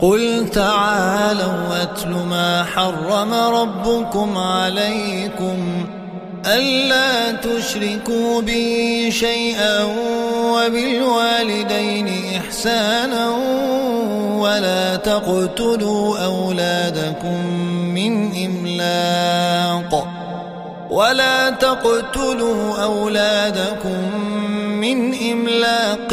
قل تعالوا واتل ما حرم ربكم عليكم ألا تشركوا به شيئا وبالوالدين إحسانا ولا تقتلوا أولادكم من إملاق ولا تقتلوا أولادكم من إملاق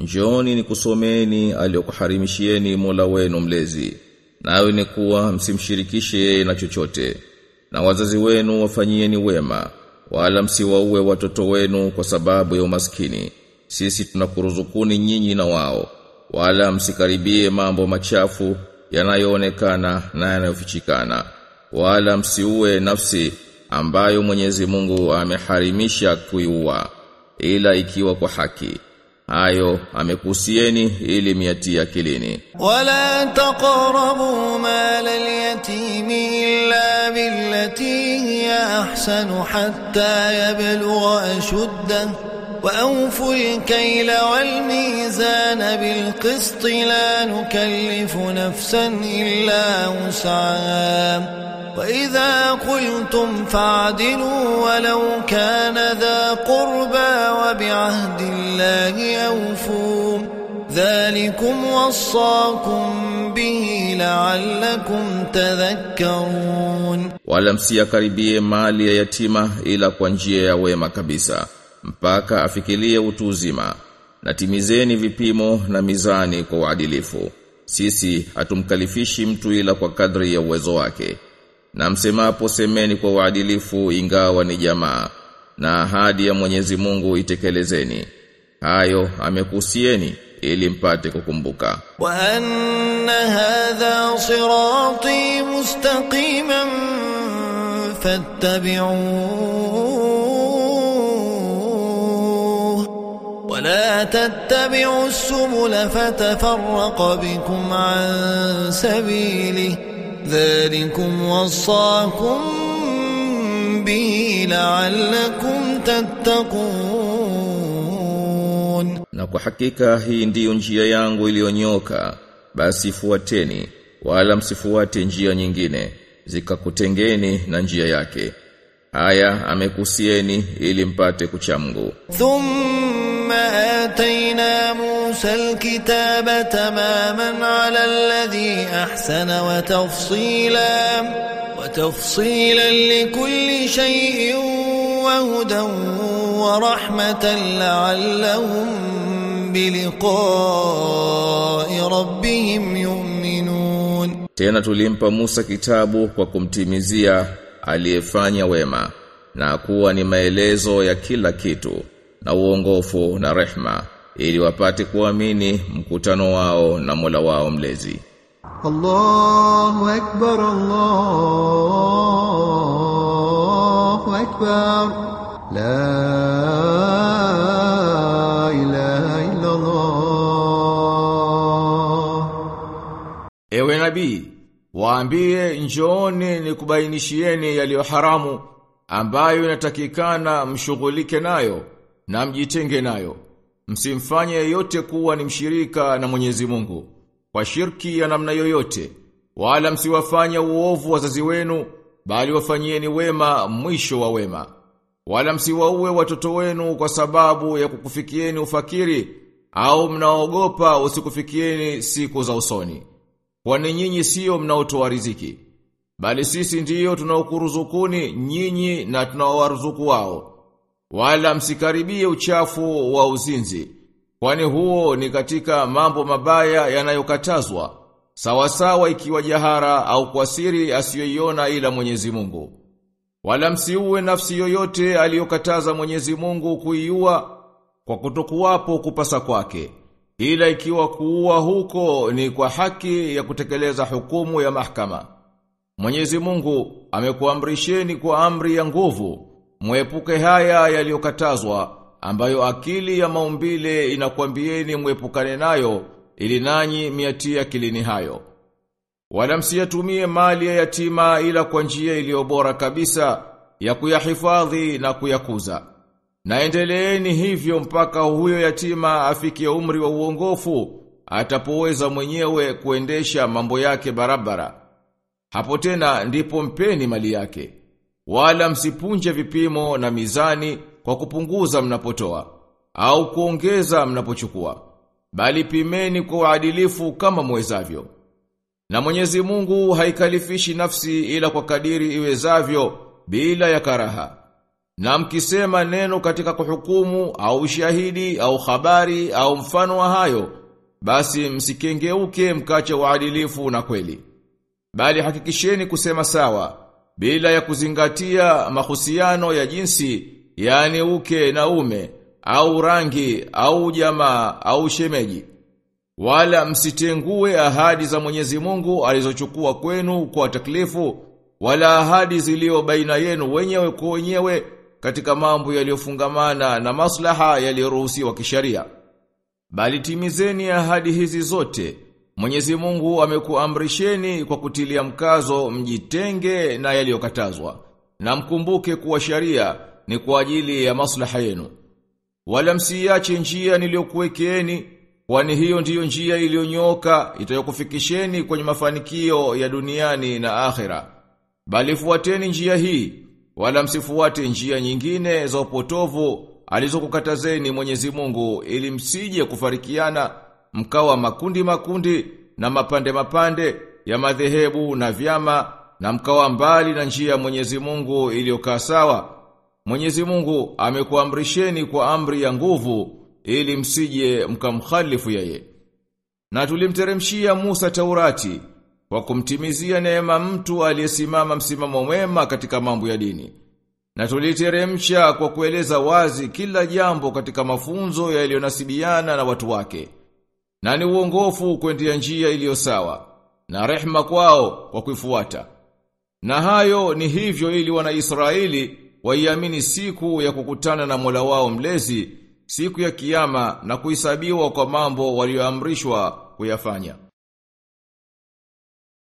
Njooni nikusomeni aliyokuharimishieni Mola wenu mlezi. Nawe ni kuwa msimshirikishe yeye na chochote. Na wazazi wenu wafanyieni wema, wala msiwaue watoto wenu kwa sababu ya umaskini. Sisi tunakuruzukuni nyinyi na wao. Wala msikaribie mambo machafu yanayoonekana na yanayofichikana. Wala msiue nafsi ambayo Mwenyezi Mungu ameharimisha kuiua ila ikiwa kwa haki. ayo amekusieni ili miatie kilini wala taqrabu mal al-yatim illa billati hiya ahsanu hatta yablugha ashuddahu وأوفوا الكيل والميزان بالقسط لا نكلف نفسا إلا وسعها وإذا قلتم فاعدلوا ولو كان ذا قربى وبعهد الله أوفوا ذلكم وصاكم به لعلكم تذكرون Wala msiyakaribie mali ya yatima ila kwa njia ya wema kabisa mpaka afikilie utu uzima. Na timizeni vipimo na mizani kwa uadilifu. Sisi hatumkalifishi mtu ila kwa kadri ya uwezo wake. Na msemapo semeni kwa uadilifu ingawa ni jamaa na ahadi ya Mwenyezi Mungu itekelezeni. Hayo amekusieni ili mpate kukumbuka. Wa anna hadha sirati mustaqiman Fattabiu wa la tattabi'us subula fatafarraqa bikum an sabilihi ذلكم وصاكم به لعلكم تتقون Na kwa hakika hii ndiyo njia yangu iliyonyoka basi fuateni wala msifuate njia nyingine zikakutengeni na njia yake. Haya amekusieni ili mpate kuchamgu. آتينا موسى الكتاب تماما على الذي أحسن وتفصيلا وتفصيلا لكل شيء وهدى ورحمة لعلهم بلقاء ربهم يؤمنون. Tena tulimpa Musa kitabu kwa kumtimizia aliyefanya wema na kuwa ni maelezo ya kila kitu. na uongofu na rehma ili wapate kuamini mkutano wao na Mola wao mlezi. Allahu akbar Allahu akbar. La ilaha illa Allah Ewe nabii waambie njooni nikubainishieni yaliyo haramu ambayo inatakikana mshughulike nayo na mjitenge nayo. Msimfanye yeyote kuwa ni mshirika na Mwenyezi Mungu kwa shirki ya namna yoyote, wala msiwafanya uovu wazazi wenu, bali wafanyieni wema mwisho wa wema. Wala msiwaue watoto wenu kwa sababu ya kukufikieni ufakiri au mnaogopa usikufikieni siku za usoni. Kwani nyinyi sio mnaotoa riziki, bali sisi ndiyo tunaokuruzukuni nyinyi na tunaowaruzuku wao. Wala msikaribie uchafu wa uzinzi, kwani huo ni katika mambo mabaya yanayokatazwa, sawasawa ikiwa jahara au kwa siri asiyoiona ila Mwenyezi Mungu. Wala msiue nafsi yoyote aliyokataza Mwenyezi Mungu kuiua kwa kutokuwapo kupasa kwake. Ila ikiwa kuua huko ni kwa haki ya kutekeleza hukumu ya mahkama. Mwenyezi Mungu amekuamrisheni kwa amri ya nguvu, mwepuke haya yaliyokatazwa ambayo akili ya maumbile inakwambieni mwepukane nayo ili nanyi miatia kilini hayo. Wala msiyatumie mali ya yatima ila kwa njia iliyo bora kabisa ya kuyahifadhi na kuyakuza. Naendeleeni hivyo mpaka huyo yatima afikie umri wa uongofu, atapoweza mwenyewe kuendesha mambo yake barabara. Hapo tena ndipo mpeni mali yake. Wala msipunje vipimo na mizani kwa kupunguza mnapotoa au kuongeza mnapochukua. Bali pimeni kwa uadilifu kama mwezavyo. Na Mwenyezi Mungu haikalifishi nafsi ila kwa kadiri iwezavyo bila ya karaha. Na mkisema neno katika kuhukumu au ushahidi au habari au mfano wa hayo, basi msikengeuke mkache uadilifu na kweli. Bali hakikisheni kusema sawa bila ya kuzingatia mahusiano ya jinsi, yani uke na ume, au rangi, au jamaa, au shemeji. Wala msitengue ahadi za Mwenyezi Mungu alizochukua kwenu kwa taklifu, wala ahadi zilio baina yenu wenyewe kwa wenyewe katika mambo yaliyofungamana na maslaha yaliyoruhusiwa kisharia. Bali timizeni ahadi hizi zote. Mwenyezi Mungu amekuamrisheni kwa kutilia mkazo mjitenge na yaliyokatazwa. Na mkumbuke kuwa sharia ni kwa ajili ya maslaha yenu. Wala msiache njia niliyokuwekeeni kwani hiyo ndiyo njia iliyonyoka itayokufikisheni kwenye mafanikio ya duniani na akhera. Bali fuateni njia hii wala msifuate njia nyingine za upotovu alizokukatazeni Mwenyezi Mungu ili msije kufarikiana mkawa makundi makundi na mapande mapande ya madhehebu na vyama na mkawa mbali na njia Mwenyezi Mungu iliyokaa sawa. Mwenyezi Mungu amekuamrisheni kwa amri ya nguvu ili msije mkamkhalifu yeye. Na tulimteremshia Musa Taurati kwa kumtimizia neema mtu aliyesimama msimamo mwema katika mambo ya dini. Na tuliteremsha kwa kueleza wazi kila jambo katika mafunzo yaliyonasibiana na watu wake. Na ni uongofu kwendia njia iliyo sawa na rehma kwao kwa kuifuata. Na hayo ni hivyo ili wana Israeli waiamini siku ya kukutana na Mola wao mlezi siku ya kiyama na kuhesabiwa kwa mambo walioamrishwa kuyafanya.